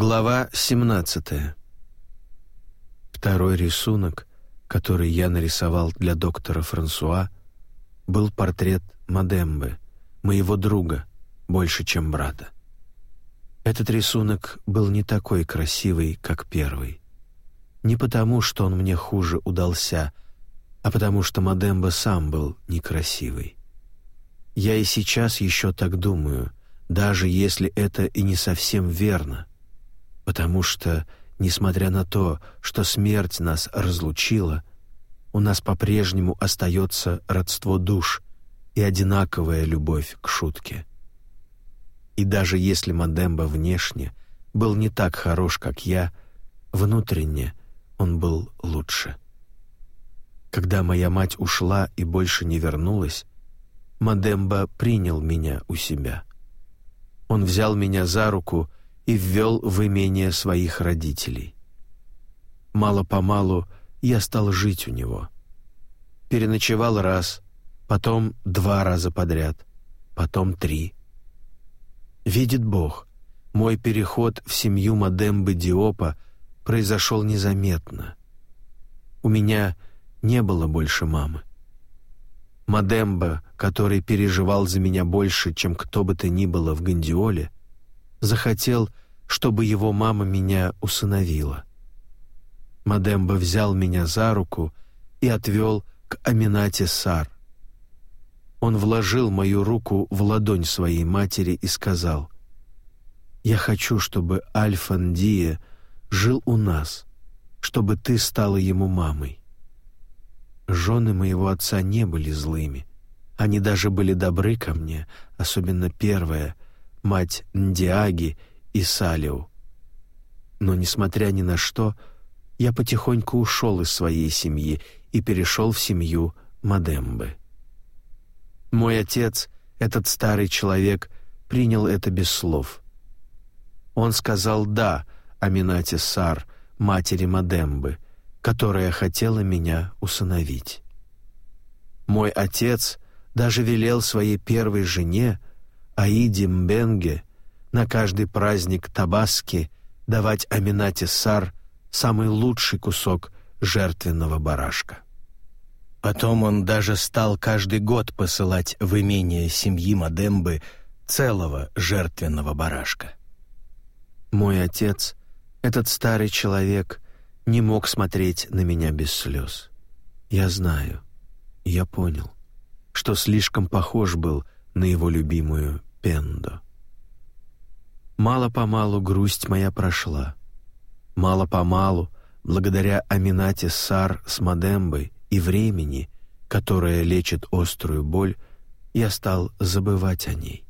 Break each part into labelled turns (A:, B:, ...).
A: Глава 17. Второй рисунок, который я нарисовал для доктора Франсуа, был портрет Мадембы, моего друга, больше, чем брата. Этот рисунок был не такой красивый, как первый. Не потому, что он мне хуже удался, а потому что Мадемба сам был некрасивый. Я и сейчас еще так думаю, даже если это и не совсем верно — потому что, несмотря на то, что смерть нас разлучила, у нас по-прежнему остается родство душ и одинаковая любовь к шутке. И даже если Мадемба внешне был не так хорош, как я, внутренне он был лучше. Когда моя мать ушла и больше не вернулась, Мадемба принял меня у себя. Он взял меня за руку и ввел в имение своих родителей. Мало-помалу я стал жить у него. Переночевал раз, потом два раза подряд, потом три. Видит Бог, мой переход в семью Мадембы Диопа произошел незаметно. У меня не было больше мамы. Мадемба, который переживал за меня больше, чем кто бы то ни было в Гандиоле, захотел, чтобы его мама меня усыновила. Мадемба взял меня за руку и отвел к Аминате Сар. Он вложил мою руку в ладонь своей матери и сказал, «Я хочу, чтобы Альфандия жил у нас, чтобы ты стала ему мамой». Жены моего отца не были злыми. Они даже были добры ко мне, особенно первая — мать Ндиаги и Салиу. Но, несмотря ни на что, я потихоньку ушел из своей семьи и перешел в семью Мадембы. Мой отец, этот старый человек, принял это без слов. Он сказал «да» Аминате Сар, матери Мадембы, которая хотела меня усыновить. Мой отец даже велел своей первой жене Аиде Мбенге на каждый праздник Табаски давать Аминате Сар самый лучший кусок жертвенного барашка. Потом он даже стал каждый год посылать в имение семьи Мадембы целого жертвенного барашка. Мой отец, этот старый человек, не мог смотреть на меня без слез. Я знаю, я понял, что слишком похож был на его любимую Пендо. Мало-помалу грусть моя прошла. Мало-помалу, благодаря Аминате Сар с Мадембой и времени, которое лечит острую боль, я стал забывать о ней.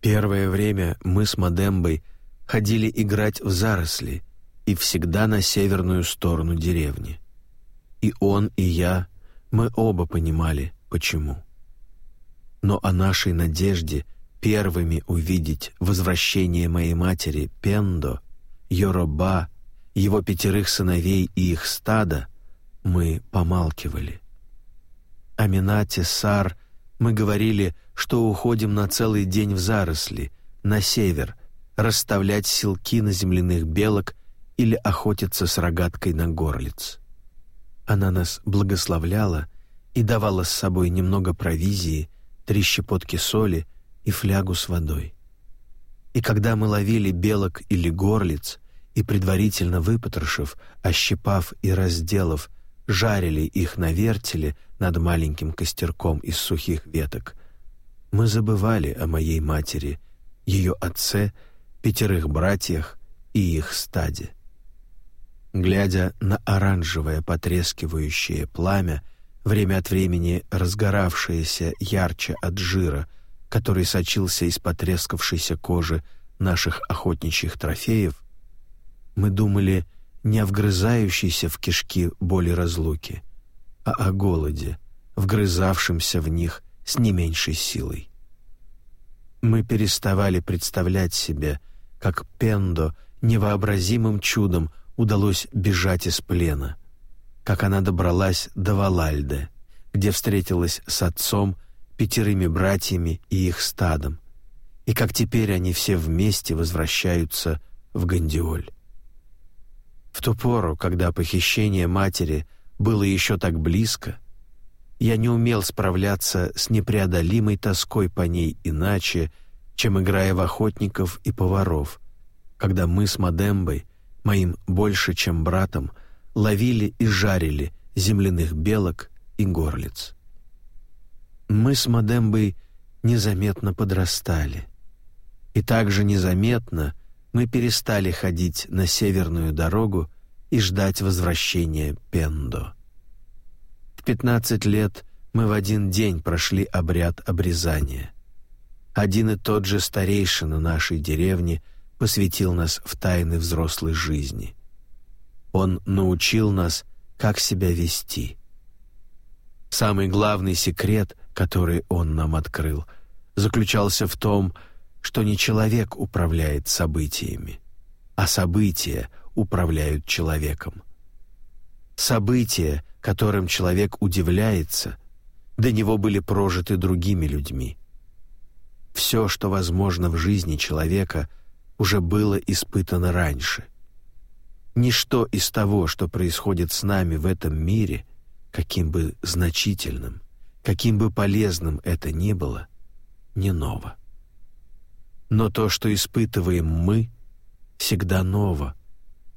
A: Первое время мы с Мадембой ходили играть в заросли и всегда на северную сторону деревни. И он, и я, мы оба понимали, почему но о нашей надежде первыми увидеть возвращение моей матери Пендо, Йороба, его пятерых сыновей и их стада мы помалкивали. О Минате Сар мы говорили, что уходим на целый день в заросли, на север, расставлять силки на земляных белок или охотиться с рогаткой на горлиц. Она нас благословляла и давала с собой немного провизии — три щепотки соли и флягу с водой. И когда мы ловили белок или горлиц и, предварительно выпотрошив, ощипав и разделав, жарили их на вертеле над маленьким костерком из сухих веток, мы забывали о моей матери, ее отце, пятерых братьях и их стаде. Глядя на оранжевое потрескивающее пламя, время от времени разгоравшееся ярче от жира, который сочился из потрескавшейся кожи наших охотничьих трофеев, мы думали не о вгрызающейся в кишки боли разлуки, а о голоде, вгрызавшемся в них с не меньшей силой. Мы переставали представлять себе, как Пендо невообразимым чудом удалось бежать из плена, как она добралась до Валальды, где встретилась с отцом, пятерыми братьями и их стадом, и как теперь они все вместе возвращаются в Гандиоль. В ту пору, когда похищение матери было еще так близко, я не умел справляться с непреодолимой тоской по ней иначе, чем играя в охотников и поваров, когда мы с Мадембой, моим больше, чем братом, ловили и жарили земляных белок и горлиц. Мы с Мадембой незаметно подрастали. И также незаметно мы перестали ходить на северную дорогу и ждать возвращения Пендо. В 15 лет мы в один день прошли обряд обрезания. Один и тот же старейшина нашей деревни посвятил нас в тайны взрослой жизни. Он научил нас, как себя вести. Самый главный секрет, который он нам открыл, заключался в том, что не человек управляет событиями, а события управляют человеком. События, которым человек удивляется, до него были прожиты другими людьми. Все, что возможно в жизни человека, уже было испытано раньше. Ничто из того, что происходит с нами в этом мире, каким бы значительным, каким бы полезным это ни было, не ново. Но то, что испытываем мы, всегда ново,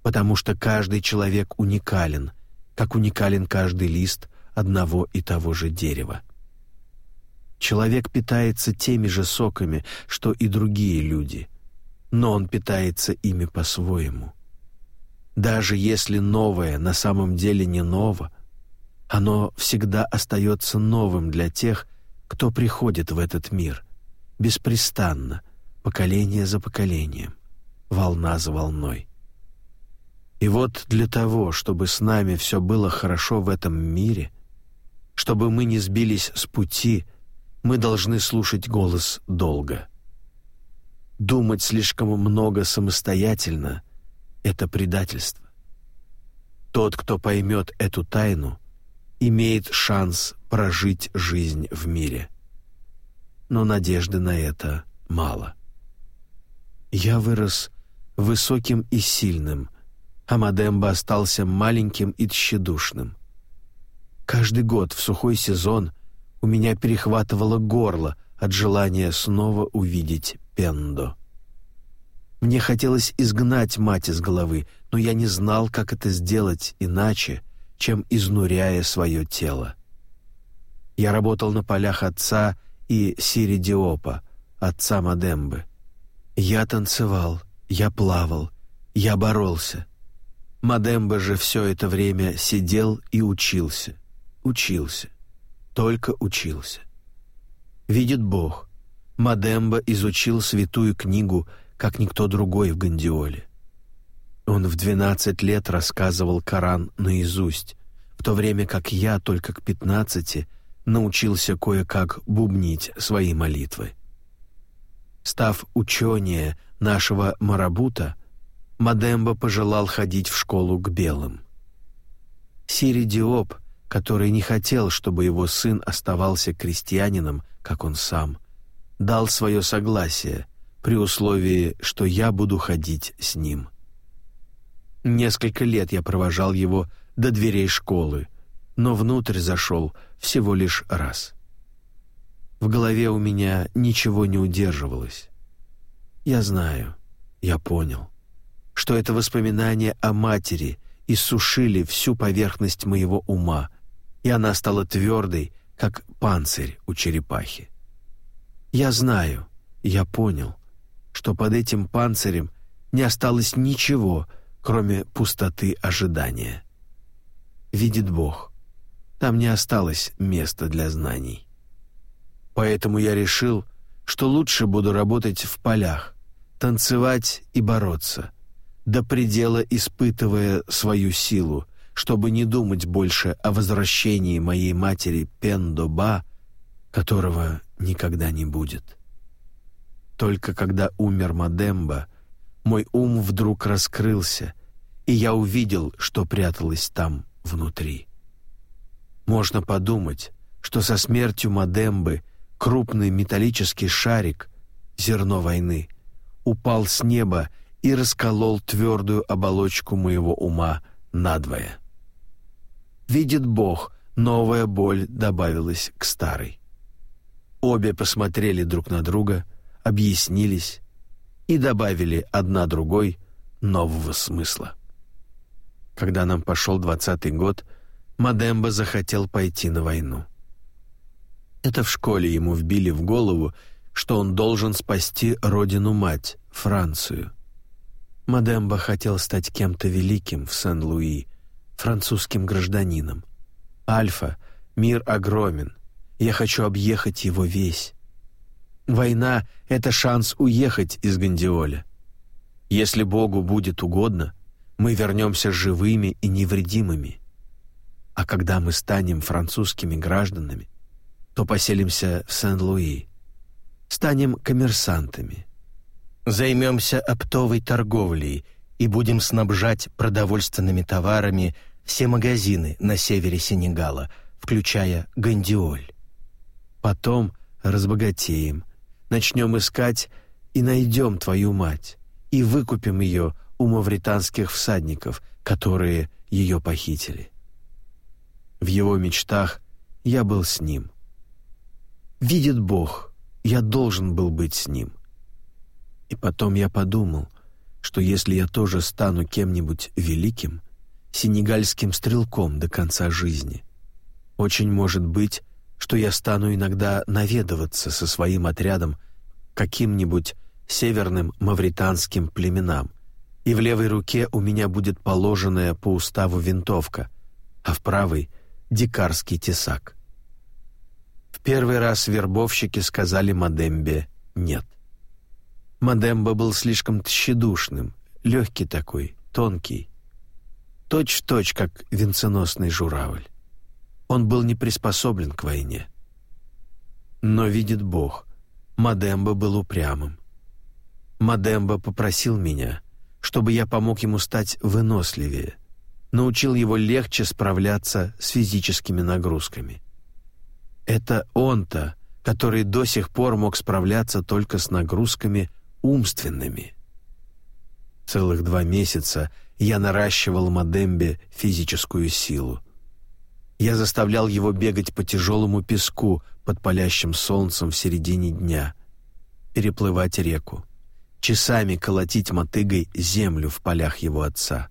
A: потому что каждый человек уникален, как уникален каждый лист одного и того же дерева. Человек питается теми же соками, что и другие люди, но он питается ими по-своему. Даже если новое на самом деле не ново, оно всегда остается новым для тех, кто приходит в этот мир, беспрестанно — поколение за поколением, волна за волной. И вот для того, чтобы с нами все было хорошо в этом мире, чтобы мы не сбились с пути, мы должны слушать голос долго. Думать слишком много самостоятельно — это предательство. Тот, кто поймет эту тайну, имеет шанс прожить жизнь в мире. Но надежды на это мало. Я вырос высоким и сильным, а Мадемба остался маленьким и тщедушным. Каждый год в сухой сезон у меня перехватывало горло от желания снова увидеть Пендо. Мне хотелось изгнать мать из головы, но я не знал, как это сделать иначе, чем изнуряя свое тело. Я работал на полях отца и Сиридиопа, отца Мадембы. Я танцевал, я плавал, я боролся. Мадемба же все это время сидел и учился, учился, только учился. Видит Бог, Мадемба изучил святую книгу, как никто другой в Гандиоле. Он в 12 лет рассказывал Коран наизусть, в то время как я только к 15 научился кое-как бубнить свои молитвы. Став ученее нашего Марабута, Мадемба пожелал ходить в школу к белым. Сири Диоп, который не хотел, чтобы его сын оставался крестьянином, как он сам, дал свое согласие при условии, что я буду ходить с ним. Несколько лет я провожал его до дверей школы, но внутрь зашел всего лишь раз. В голове у меня ничего не удерживалось. Я знаю, я понял, что это воспоминания о матери иссушили всю поверхность моего ума, и она стала твердой, как панцирь у черепахи. Я знаю, я понял, что под этим панцирем не осталось ничего, кроме пустоты ожидания. Видит Бог, там не осталось места для знаний. Поэтому я решил, что лучше буду работать в полях, танцевать и бороться, до предела испытывая свою силу, чтобы не думать больше о возвращении моей матери Пендоба, которого никогда не будет. Только когда умер Мадемба, мой ум вдруг раскрылся, и я увидел, что пряталось там внутри. Можно подумать, что со смертью Мадембы – крупный металлический шарик, зерно войны, упал с неба и расколол твердую оболочку моего ума надвое. Видит Бог, новая боль добавилась к старой. Обе посмотрели друг на друга, объяснились и добавили одна другой нового смысла. Когда нам пошел двадцатый год, Мадемба захотел пойти на войну. Это в школе ему вбили в голову, что он должен спасти родину-мать, Францию. Мадемба хотел стать кем-то великим в Сен-Луи, французским гражданином. Альфа, мир огромен. Я хочу объехать его весь. Война — это шанс уехать из Гандиоля. Если Богу будет угодно, мы вернемся живыми и невредимыми. А когда мы станем французскими гражданами, то поселимся в Сен-Луи, станем коммерсантами, займемся оптовой торговлей и будем снабжать продовольственными товарами все магазины на севере Сенегала, включая Гандиоль. Потом разбогатеем, начнем искать и найдем твою мать, и выкупим ее у мавританских всадников, которые ее похитили. В его мечтах я был с ним. Видит Бог, я должен был быть с ним. И потом я подумал, что если я тоже стану кем-нибудь великим, сенегальским стрелком до конца жизни, очень может быть, что я стану иногда наведываться со своим отрядом каким-нибудь северным мавританским племенам, и в левой руке у меня будет положенная по уставу винтовка, а в правой — дикарский тесак. В первый раз вербовщики сказали Мадембе «нет». Мадемба был слишком тщедушным, легкий такой, тонкий, точь-в-точь, точь, как венценосный журавль. Он был не приспособлен к войне. Но видит Бог, Мадемба был упрямым. Мадемба попросил меня, чтобы я помог ему стать выносливее, научил его легче справляться с физическими нагрузками. Это он-то, который до сих пор мог справляться только с нагрузками умственными. Целых два месяца я наращивал Мадембе физическую силу. Я заставлял его бегать по тяжелому песку под палящим солнцем в середине дня, переплывать реку, часами колотить мотыгой землю в полях его отца.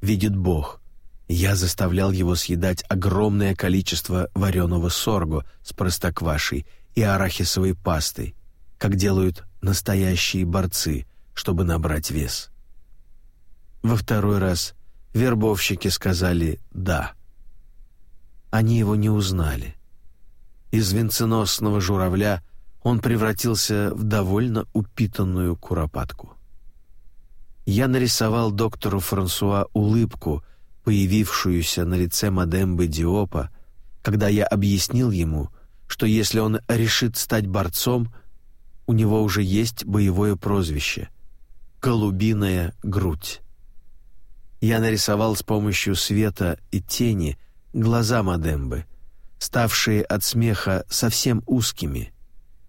A: Видит Бог, я заставлял его съедать огромное количество вареного сорго с простоквашей и арахисовой пастой, как делают настоящие борцы, чтобы набрать вес. Во второй раз вербовщики сказали «да». Они его не узнали. Из венценосного журавля он превратился в довольно упитанную куропатку. Я нарисовал доктору Франсуа улыбку, появившуюся на лице Мадембы Диопа, когда я объяснил ему, что если он решит стать борцом, у него уже есть боевое прозвище — «Голубиная грудь». Я нарисовал с помощью света и тени глаза Мадембы, ставшие от смеха совсем узкими,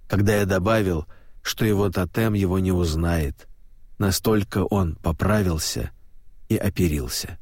A: когда я добавил, что его тотем его не узнает, настолько он поправился и оперился.